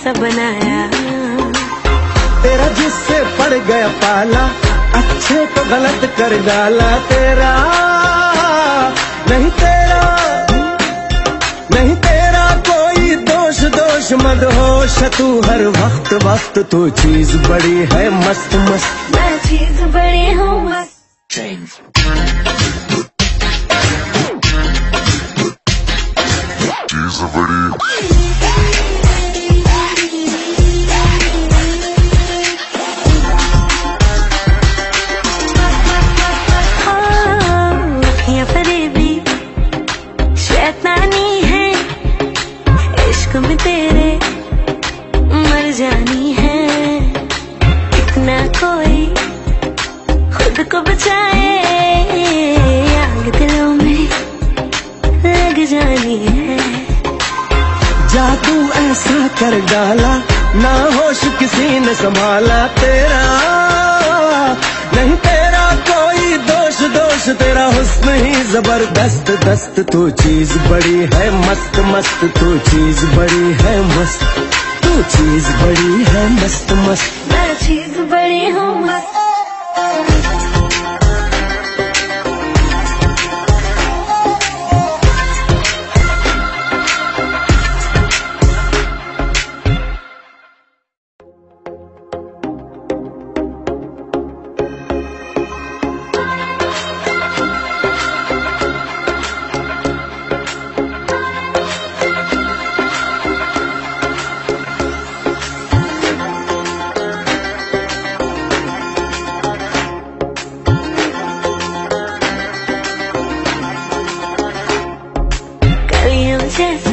ऐसा बनाया। तेरा जिससे पड़ गया पाला अच्छे तो गलत कर डाला तेरा। नहीं तेरा नहीं तेरा कोई दोष दोष मत होश तू हर वक्त वक्त तू चीज़ बड़ी है मस्त मस्त। मैं चीज़ बड़ी हूँ मस्त। इश्क में तेरे मर जानी है। इतना कोई खुद को बचाए, आग दिलों में लग जानी है। जादू ऐसा कर डाला ना होश किसी ने संभाला, तेरा तेरा हुस्न ही ज़बरदस्त, दस्त तू चीज़ बड़ी है मस्त मस्त तू चीज़ बड़ी है मस्त, तू चीज़ बड़ी है मस्त मस्त। मैं चीज़ बड़ी हूँ, मस्त। Christmas.